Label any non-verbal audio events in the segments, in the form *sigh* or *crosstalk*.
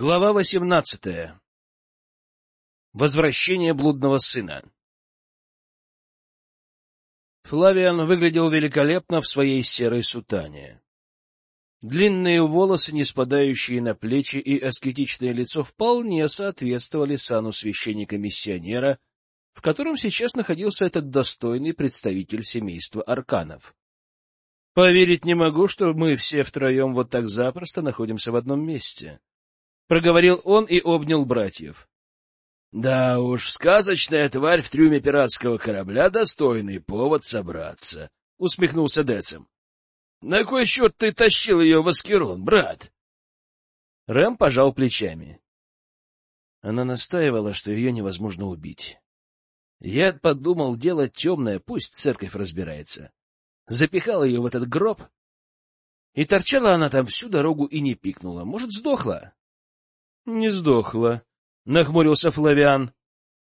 Глава восемнадцатая. Возвращение блудного сына. Флавиан выглядел великолепно в своей серой сутане. Длинные волосы, не спадающие на плечи, и аскетичное лицо вполне соответствовали сану священника-миссионера, в котором сейчас находился этот достойный представитель семейства арканов. Поверить не могу, что мы все втроем вот так запросто находимся в одном месте проговорил он и обнял братьев. Да уж, сказочная тварь в трюме пиратского корабля достойный повод собраться, усмехнулся Децем. На кой счет ты тащил ее в Аскерон, брат? Рэм пожал плечами. Она настаивала, что ее невозможно убить. Я подумал, дело темное, пусть церковь разбирается. Запихал ее в этот гроб, и торчала она там всю дорогу и не пикнула. Может, сдохла? Не сдохла, нахмурился Флавиан,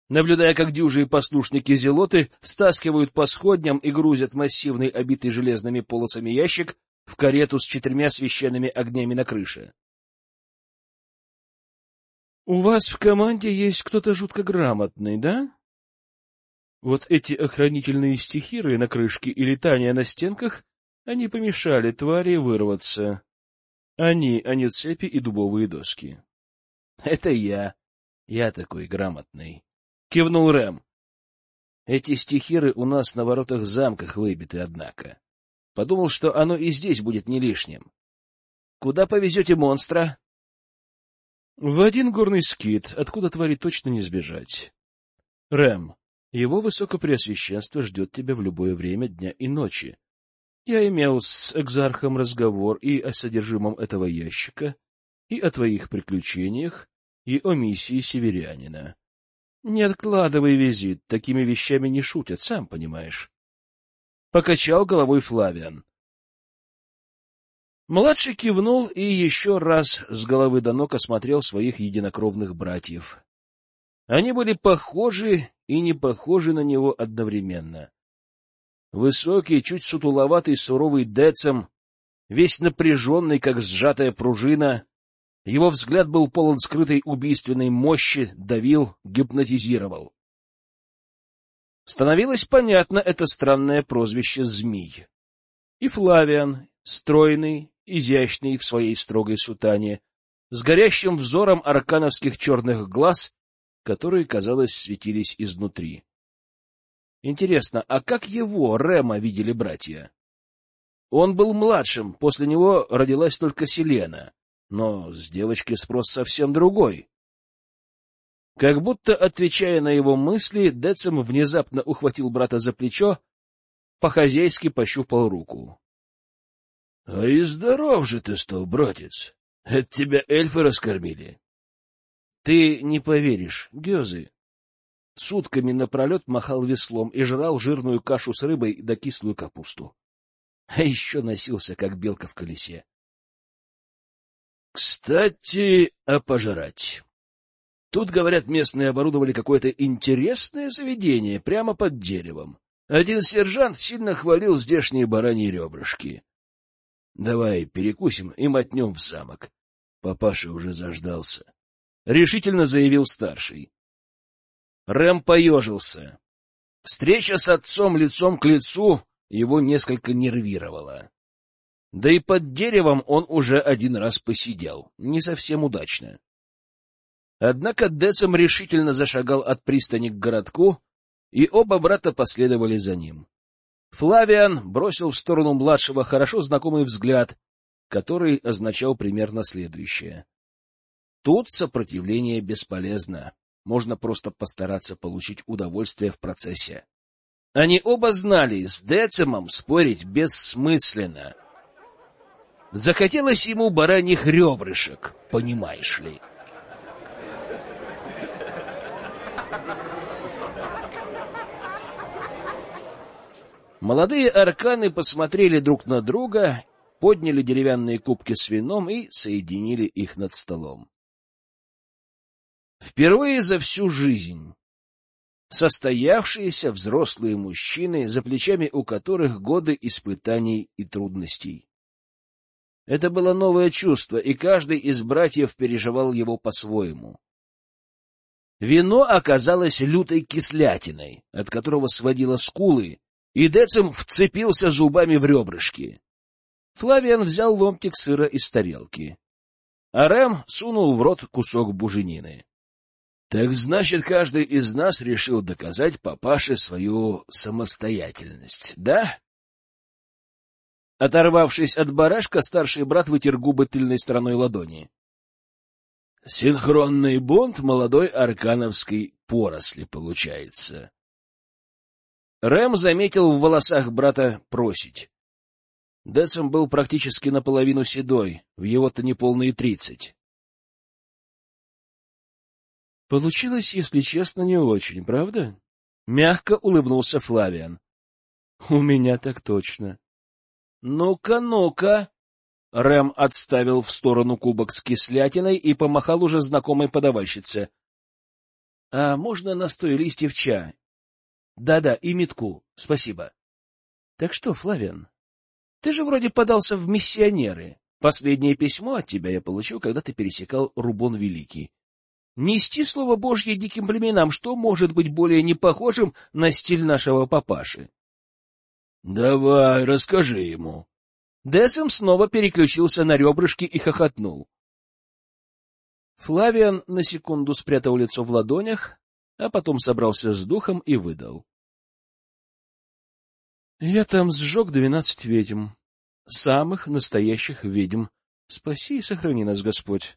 наблюдая, как дюжие послушники Зелоты стаскивают по сходням и грузят массивный, обитый железными полосами ящик в карету с четырьмя священными огнями на крыше. — У вас в команде есть кто-то жутко грамотный, да? Вот эти охранительные стихиры на крышке и летания на стенках, они помешали твари вырваться. Они, а не цепи и дубовые доски. — Это я. Я такой грамотный. Кивнул Рэм. Эти стихиры у нас на воротах замках выбиты, однако. Подумал, что оно и здесь будет не лишним. Куда повезете монстра? В один горный скит, откуда твари точно не сбежать. Рэм, его высокопреосвященство ждет тебя в любое время дня и ночи. Я имел с экзархом разговор и о содержимом этого ящика, и о твоих приключениях, и о миссии северянина. Не откладывай визит, такими вещами не шутят, сам понимаешь. Покачал головой Флавиан. Младший кивнул и еще раз с головы до ног осмотрел своих единокровных братьев. Они были похожи и не похожи на него одновременно. Высокий, чуть сутуловатый, суровый Децем, весь напряженный, как сжатая пружина, его взгляд был полон скрытой убийственной мощи, давил, гипнотизировал. Становилось понятно это странное прозвище «Змий». И Флавиан, стройный, изящный в своей строгой сутане, с горящим взором аркановских черных глаз, которые, казалось, светились изнутри. Интересно, а как его, Рема, видели братья? Он был младшим, после него родилась только Селена но с девочки спрос совсем другой. Как будто, отвечая на его мысли, Децем внезапно ухватил брата за плечо, по-хозяйски пощупал руку. — А и здоров же ты стал, братец! Это тебя эльфы раскормили. — Ты не поверишь, Гёзы. Сутками напролет махал веслом и жрал жирную кашу с рыбой да кислую капусту. А еще носился, как белка в колесе. Кстати, а пожрать. Тут, говорят, местные оборудовали какое-то интересное заведение прямо под деревом. Один сержант сильно хвалил здешние бараньи ребрышки. Давай перекусим и мотнем в замок. Папаша уже заждался. Решительно заявил старший. Рэм поежился. Встреча с отцом лицом к лицу его несколько нервировала. Да и под деревом он уже один раз посидел, не совсем удачно. Однако Децем решительно зашагал от пристани к городку, и оба брата последовали за ним. Флавиан бросил в сторону младшего хорошо знакомый взгляд, который означал примерно следующее. Тут сопротивление бесполезно, можно просто постараться получить удовольствие в процессе. Они оба знали, с Децемом спорить бессмысленно — Захотелось ему бараньих ребрышек, понимаешь ли. Молодые арканы посмотрели друг на друга, подняли деревянные кубки с вином и соединили их над столом. Впервые за всю жизнь состоявшиеся взрослые мужчины, за плечами у которых годы испытаний и трудностей. Это было новое чувство, и каждый из братьев переживал его по-своему. Вино оказалось лютой кислятиной, от которого сводило скулы, и Децим вцепился зубами в ребрышки. Флавиан взял ломтик сыра из тарелки, а Рэм сунул в рот кусок буженины. — Так значит, каждый из нас решил доказать папаше свою самостоятельность, да? Оторвавшись от барашка, старший брат вытер губы тыльной стороной ладони. Синхронный бунт молодой аркановской поросли получается. Рэм заметил в волосах брата просить. Децим был практически наполовину седой, в его-то неполные тридцать. Получилось, если честно, не очень, правда? Мягко улыбнулся Флавиан. У меня так точно. Ну-ка, ну-ка. Рэм отставил в сторону кубок с кислятиной и помахал уже знакомой подавальщице. — А можно настой листьев? Да — Да-да, и метку. Спасибо. — Так что, Флавиан, ты же вроде подался в миссионеры. Последнее письмо от тебя я получил, когда ты пересекал Рубон Великий. Нести слово Божье диким племенам, что может быть более непохожим на стиль нашего папаши? — Давай, расскажи ему, Децим снова переключился на ребрышки и хохотнул. Флавиан на секунду спрятал лицо в ладонях, а потом собрался с духом и выдал. — Я там сжег двенадцать ведьм, самых настоящих ведьм. Спаси и сохрани нас, Господь.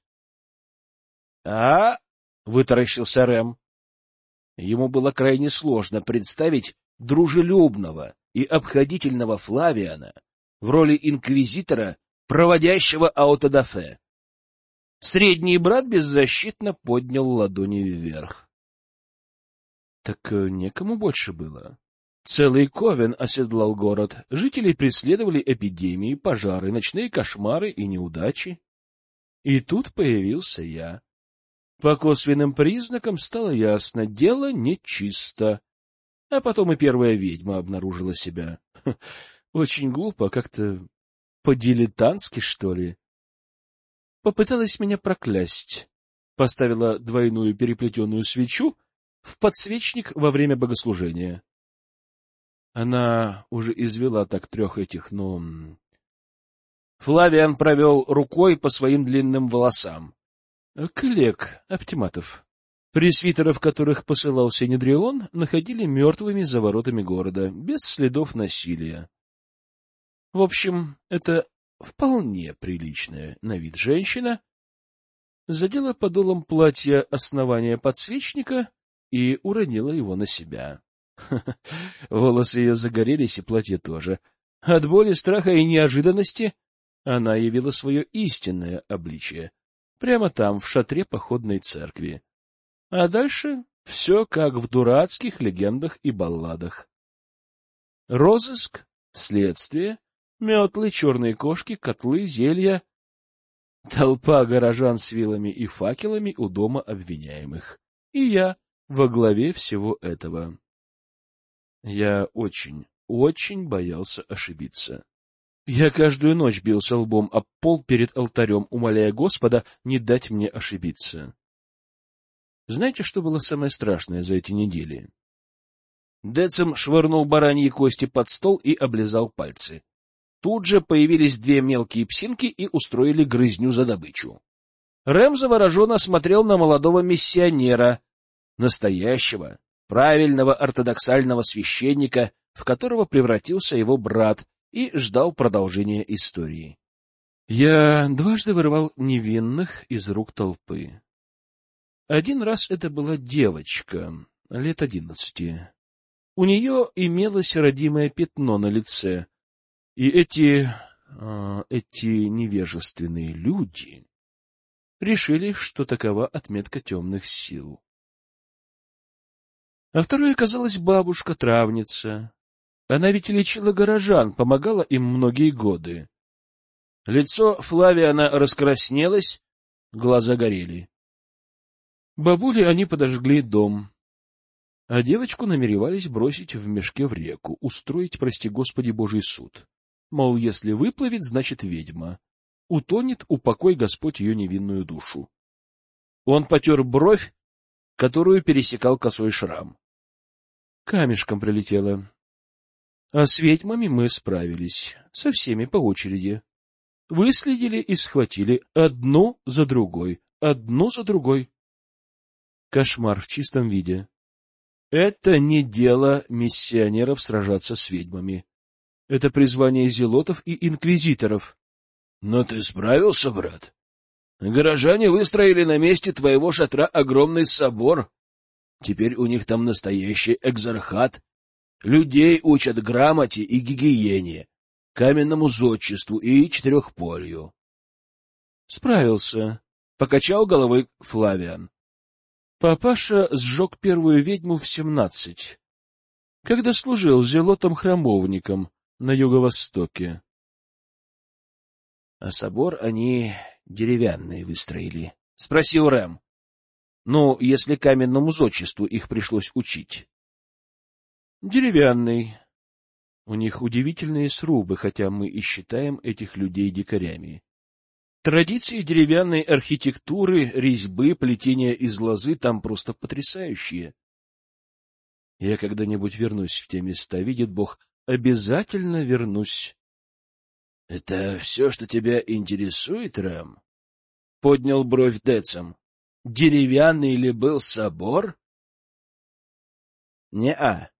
— А? — вытаращился Рэм. Ему было крайне сложно представить дружелюбного и обходительного Флавиана, в роли инквизитора, проводящего аутодафе. Средний брат беззащитно поднял ладони вверх. Так э, некому больше было. Целый ковен оседлал город, жителей преследовали эпидемии, пожары, ночные кошмары и неудачи. И тут появился я. По косвенным признакам стало ясно — дело нечисто. А потом и первая ведьма обнаружила себя. *laughs* Очень глупо, как-то по-дилетантски, что ли. Попыталась меня проклясть. Поставила двойную переплетенную свечу в подсвечник во время богослужения. Она уже извела так трех этих, ну... Флавиан провел рукой по своим длинным волосам. Коллег, оптиматов, пресвитеров которых посылал Синедрион, находили мертвыми за воротами города, без следов насилия. В общем, это вполне приличная на вид женщина задела подолом платья основания подсвечника и уронила его на себя. *laughs* Волосы ее загорелись, и платье тоже. От боли, страха и неожиданности она явила свое истинное обличие. Прямо там, в шатре походной церкви. А дальше все как в дурацких легендах и балладах. Розыск, следствие, метлы, черные кошки, котлы, зелья. Толпа горожан с вилами и факелами у дома обвиняемых. И я во главе всего этого. Я очень, очень боялся ошибиться. Я каждую ночь бился лбом об пол перед алтарем, умоляя Господа не дать мне ошибиться. Знаете, что было самое страшное за эти недели? Децим швырнул бараньи кости под стол и облизал пальцы. Тут же появились две мелкие псинки и устроили грызню за добычу. Рэм завороженно смотрел на молодого миссионера, настоящего, правильного ортодоксального священника, в которого превратился его брат, и ждал продолжения истории. Я дважды вырывал невинных из рук толпы. Один раз это была девочка, лет одиннадцати. У нее имелось родимое пятно на лице, и эти... А, эти невежественные люди решили, что такова отметка темных сил. А второй оказалась бабушка-травница. Она ведь лечила горожан, помогала им многие годы. Лицо Флавиана раскраснелось, глаза горели. Бабули они подожгли дом, а девочку намеревались бросить в мешке в реку, устроить, прости господи, божий суд. Мол, если выплывет, значит ведьма. утонет, упокой Господь ее невинную душу. Он потер бровь, которую пересекал косой шрам. Камешком прилетело. А с ведьмами мы справились, со всеми по очереди. Выследили и схватили одну за другой, одну за другой. Кошмар в чистом виде. Это не дело миссионеров сражаться с ведьмами. Это призвание зелотов и инквизиторов. Но ты справился, брат. Горожане выстроили на месте твоего шатра огромный собор. Теперь у них там настоящий экзархат. Людей учат грамоте и гигиене, каменному зодчеству и четырехполью. Справился, — покачал головой Флавиан. Папаша сжег первую ведьму в семнадцать, когда служил зелотом-храмовником на юго-востоке. — А собор они деревянный выстроили? — спросил Рэм. — Ну, если каменному зодчеству их пришлось учить. — Деревянный. У них удивительные срубы, хотя мы и считаем этих людей дикарями. Традиции деревянной архитектуры, резьбы, плетения из лозы там просто потрясающие. Я когда-нибудь вернусь в те места, видит Бог, обязательно вернусь. — Это все, что тебя интересует, Рэм? — поднял бровь Децем. — Деревянный ли был собор? — Не-а.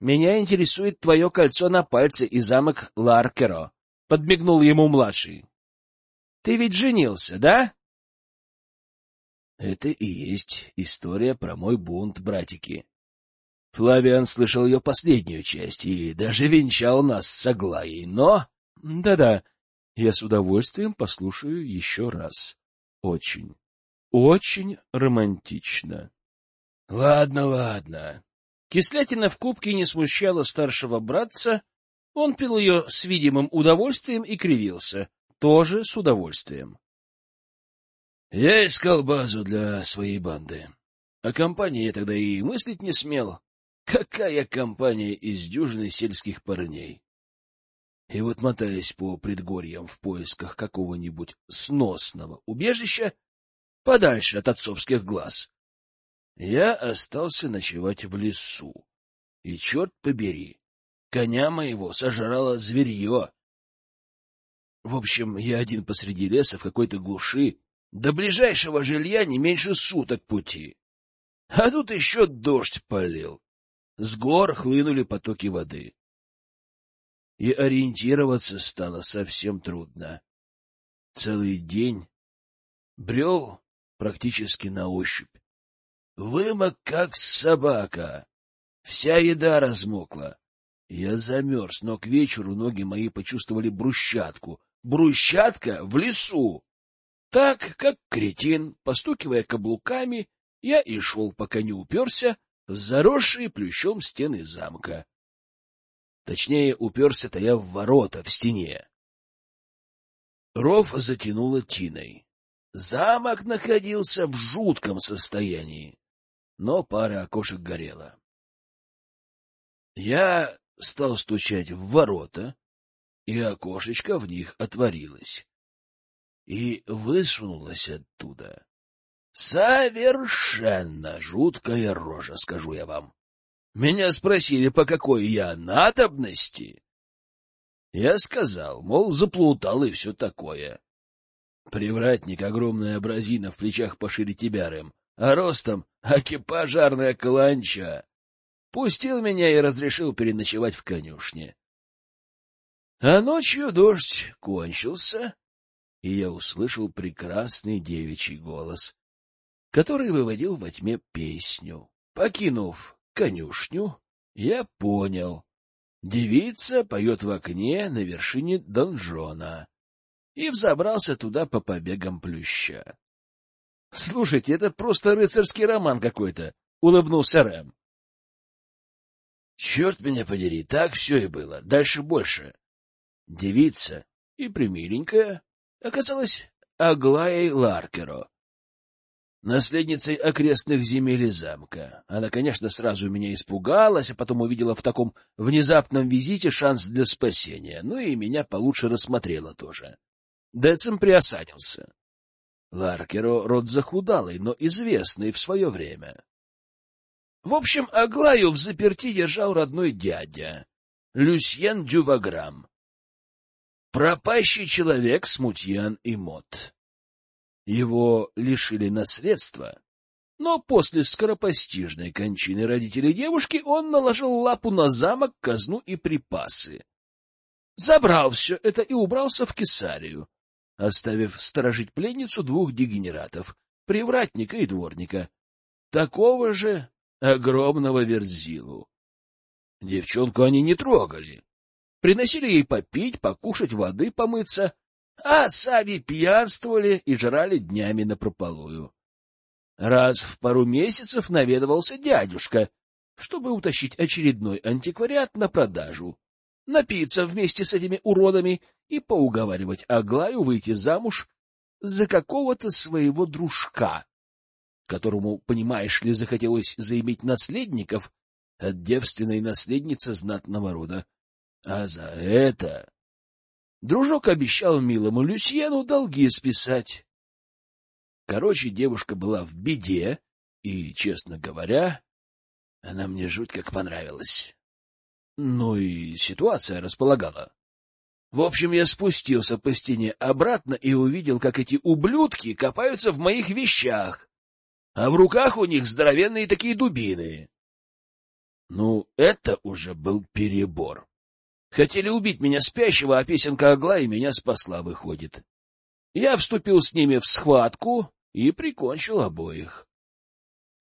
Меня интересует твое кольцо на пальце и замок Ларкеро, — подмигнул ему младший. Ты ведь женился, да? Это и есть история про мой бунт, братики. Флавиан слышал ее последнюю часть и даже венчал нас с Аглаей, но... Да-да, я с удовольствием послушаю еще раз. Очень, очень романтично. Ладно, ладно. Кислятина в кубке не смущала старшего братца, он пил ее с видимым удовольствием и кривился тоже с удовольствием. Я искал базу для своей банды. О компании я тогда и мыслить не смел. Какая компания из дюжины сельских парней? И вот мотаясь по предгорьям в поисках какого-нибудь сносного убежища, подальше от отцовских глаз, я остался ночевать в лесу. И, черт побери, коня моего сожрало зверье, в общем, я один посреди леса в какой-то глуши. До ближайшего жилья не меньше суток пути. А тут еще дождь полил. С гор хлынули потоки воды. И ориентироваться стало совсем трудно. Целый день брел практически на ощупь. Вымок, как собака. Вся еда размокла. Я замерз, но к вечеру ноги мои почувствовали брусчатку, брусчатка в лесу. Так, как кретин, постукивая каблуками, я и шел, пока не уперся в заросшие плющом стены замка. Точнее, уперся-то я в ворота в стене. Ров затянуло тиной. Замок находился в жутком состоянии, но пара окошек горела. Я стал стучать в ворота, и окошечко в них отворилось. И высунулась оттуда совершенно жуткая рожа, скажу я вам. Меня спросили, по какой я надобности. Я сказал, мол, заплутал и все такое. Привратник — огромная абразина в плечах пошире тебя, Рэм, а ростом — аки пожарная каланча. Пустил меня и разрешил переночевать в конюшне. А ночью дождь кончился, и я услышал прекрасный девичий голос, который выводил во тьме песню. Покинув конюшню, я понял. Девица поет в окне на вершине донжона и взобрался туда по побегам плюща. — Слушайте, это просто рыцарский роман какой-то, — улыбнулся Рэм. — Черт меня подери, так все и было, дальше больше. Девица и примиленькая оказалась Аглаей Ларкеро, наследницей окрестных земель и замка. Она, конечно, сразу меня испугалась, а потом увидела в таком внезапном визите шанс для спасения, ну и меня получше рассмотрела тоже. Децим приосанился. Ларкеро род захудалый, но известный в свое время. В общем, Аглаю в заперти держал родной дядя, Люсьен Дюваграм. Пропащий человек, смутьян и мод. Его лишили наследства, но после скоропостижной кончины родителей девушки он наложил лапу на замок, казну и припасы. Забрал все это и убрался в Кесарию, оставив сторожить пленницу двух дегенератов, привратника и дворника, такого же огромного верзилу. Девчонку они не трогали, приносили ей попить, покушать воды, помыться, а сами пьянствовали и жрали днями напропалую. Раз в пару месяцев наведывался дядюшка, чтобы утащить очередной антиквариат на продажу, напиться вместе с этими уродами и поуговаривать Аглаю выйти замуж за какого-то своего дружка, которому, понимаешь ли, захотелось заиметь наследников от девственной наследницы знатного рода. А за это дружок обещал милому Люсьену долги списать. Короче, девушка была в беде, и, честно говоря, она мне жуть как понравилась. Ну и ситуация располагала. В общем, я спустился по стене обратно и увидел, как эти ублюдки копаются в моих вещах, а в руках у них здоровенные такие дубины. Ну, это уже был перебор. Хотели убить меня спящего, а песенка Аглаи меня спасла, выходит. Я вступил с ними в схватку и прикончил обоих.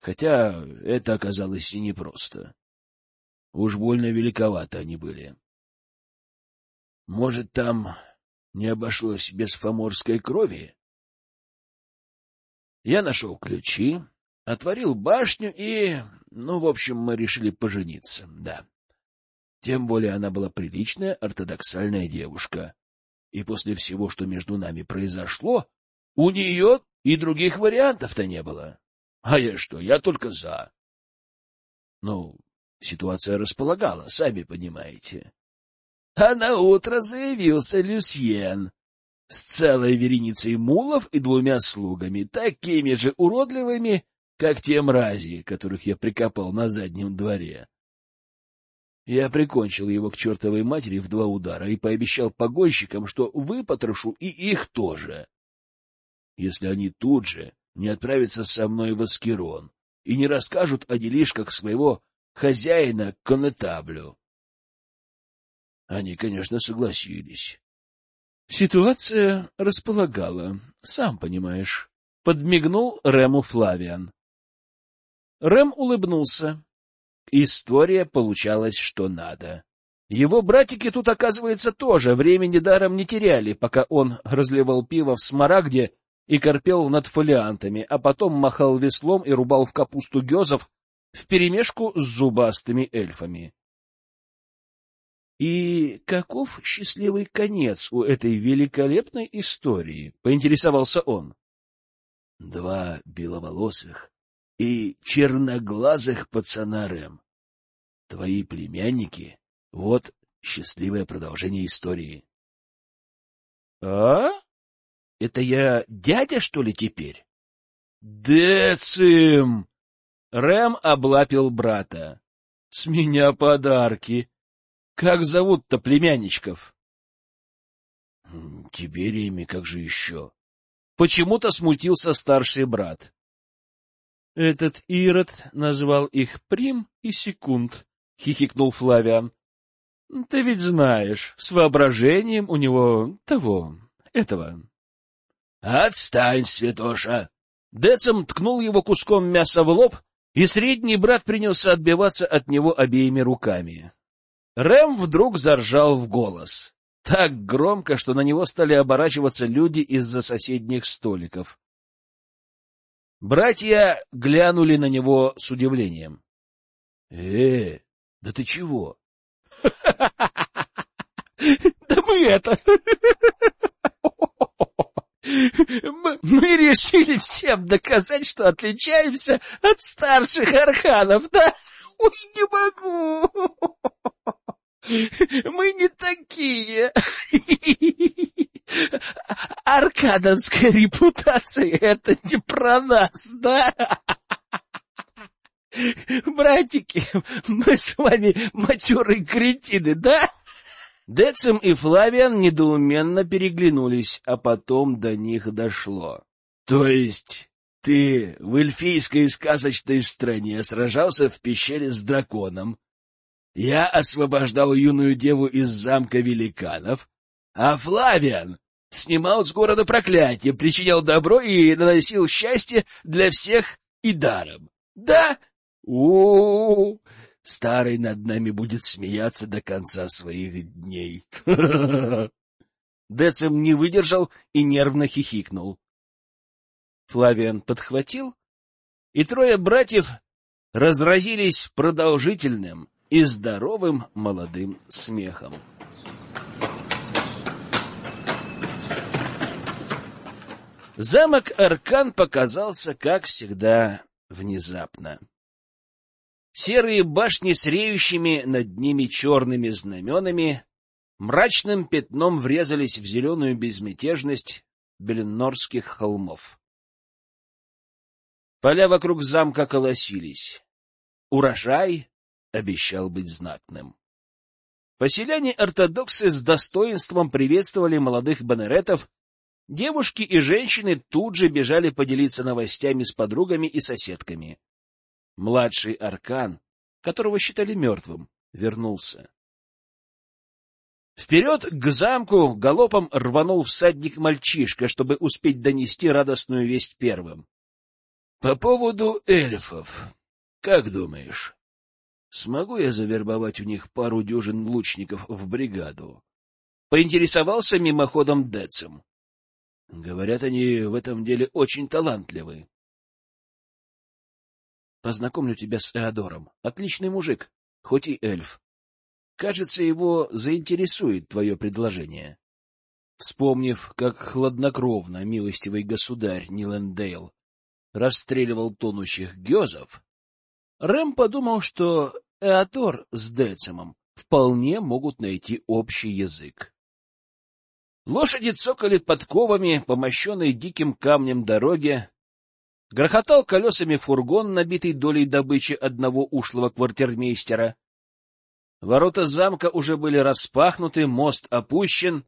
Хотя это оказалось и непросто. Уж больно великовато они были. Может, там не обошлось без фоморской крови? Я нашел ключи, отворил башню и... Ну, в общем, мы решили пожениться, да. Тем более она была приличная, ортодоксальная девушка. И после всего, что между нами произошло, у нее и других вариантов-то не было. А я что, я только за. Ну, ситуация располагала, сами понимаете. А на утро заявился Люсьен с целой вереницей мулов и двумя слугами, такими же уродливыми, как те мрази, которых я прикопал на заднем дворе. Я прикончил его к чертовой матери в два удара и пообещал погонщикам, что выпотрошу и их тоже если они тут же не отправятся со мной в Аскерон и не расскажут о делишках своего хозяина конетаблю. Они, конечно, согласились. Ситуация располагала, сам понимаешь. Подмигнул Рему Флавиан. Рэм улыбнулся. История получалась что надо. Его братики тут, оказывается, тоже времени даром не теряли, пока он разливал пиво в смарагде и корпел над фолиантами, а потом махал веслом и рубал в капусту гезов вперемешку с зубастыми эльфами. И каков счастливый конец у этой великолепной истории? — поинтересовался он. — Два беловолосых и черноглазых пацана Рэм. Твои племянники — вот счастливое продолжение истории. — А? Это я дядя, что ли, теперь? Децим! Рэм облапил брата. С меня подарки. Как зовут-то племянничков? Тибериями, как же еще? Почему-то смутился старший брат. Этот Ирод назвал их Прим и Секунд, — хихикнул Флавиан. — Ты ведь знаешь, с воображением у него того, этого. «Отстань, святоша!» Децем ткнул его куском мяса в лоб, и средний брат принялся отбиваться от него обеими руками. Рэм вдруг заржал в голос. Так громко, что на него стали оборачиваться люди из-за соседних столиков. Братья глянули на него с удивлением. — Э, да ты чего? *laughs* — Да мы это... Мы решили всем доказать, что отличаемся от старших арханов, да? Ой, не могу. Мы не такие. *laughs* *laughs* Аркадовская репутация — это не про нас, да? *laughs* Братики, мы с вами матерые кретины, да? Децим и Флавиан недоуменно переглянулись, а потом до них дошло. — То есть ты в эльфийской сказочной стране сражался в пещере с драконом, я освобождал юную деву из замка великанов, а Флавиан снимал с города проклятие, причинял добро и наносил счастье для всех и даром. Да? У, -у, -у, Старый над нами будет смеяться до конца своих дней. *laughs* Децим не выдержал и нервно хихикнул. Флавиан подхватил, и трое братьев разразились продолжительным и здоровым молодым смехом. Замок Аркан показался, как всегда, внезапно. Серые башни с реющими над ними черными знаменами мрачным пятном врезались в зеленую безмятежность Беленорских холмов. Поля вокруг замка колосились. Урожай обещал быть знатным. Поселяне-ортодоксы с достоинством приветствовали молодых банеретов, девушки и женщины тут же бежали поделиться новостями с подругами и соседками. Младший аркан, которого считали мертвым, вернулся. Вперед к замку галопом рванул всадник-мальчишка, чтобы успеть донести радостную весть первым. — По поводу эльфов, как думаешь, смогу я завербовать у них пару дюжин лучников в бригаду? Поинтересовался мимоходом Децем. Говорят, они в этом деле очень талантливы. Познакомлю тебя с Эодором. Отличный мужик, хоть и эльф. Кажется, его заинтересует твое предложение. Вспомнив, как хладнокровно милостивый государь Нилендейл расстреливал тонущих гёзов, Рэм подумал, что Эодор с Децимом вполне могут найти общий язык. Лошади цокали подковами по мощенной диким камнем дороге, Грохотал колесами фургон, набитый долей добычи одного ушлого квартирмейстера. Ворота замка уже были распахнуты, мост опущен.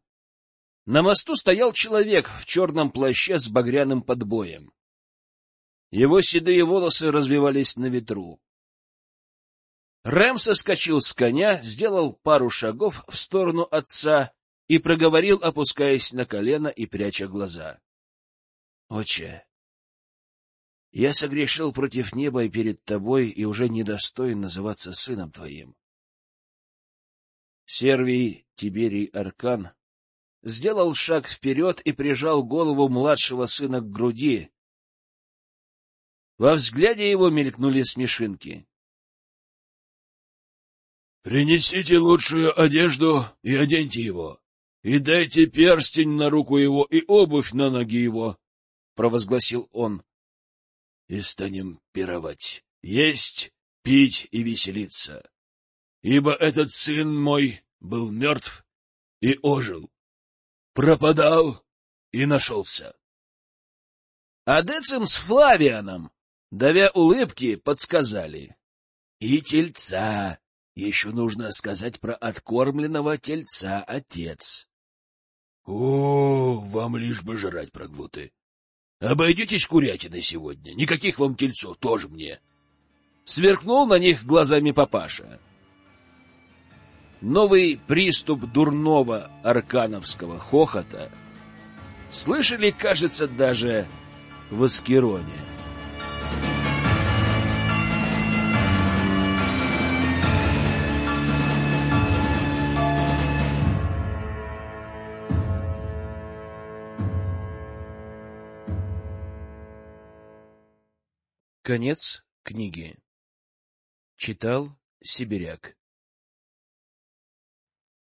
На мосту стоял человек в черном плаще с багряным подбоем. Его седые волосы развивались на ветру. Рэм соскочил с коня, сделал пару шагов в сторону отца и проговорил, опускаясь на колено и пряча глаза. — Отче, я согрешил против неба и перед тобой, и уже недостоин называться сыном твоим. Сервий Тиберий Аркан сделал шаг вперед и прижал голову младшего сына к груди. Во взгляде его мелькнули смешинки. — Принесите лучшую одежду и оденьте его, и дайте перстень на руку его и обувь на ноги его, — провозгласил он и станем пировать, есть, пить и веселиться. Ибо этот сын мой был мертв и ожил, пропадал и нашелся. А с Флавианом, давя улыбки, подсказали. И тельца, еще нужно сказать про откормленного тельца, отец. О, вам лишь бы жрать проглоты. Обойдетесь курятиной сегодня. Никаких вам тельцов, тоже мне. Сверкнул на них глазами папаша. Новый приступ дурного аркановского хохота слышали, кажется, даже в Аскероне. Конец книги. Читал Сибиряк.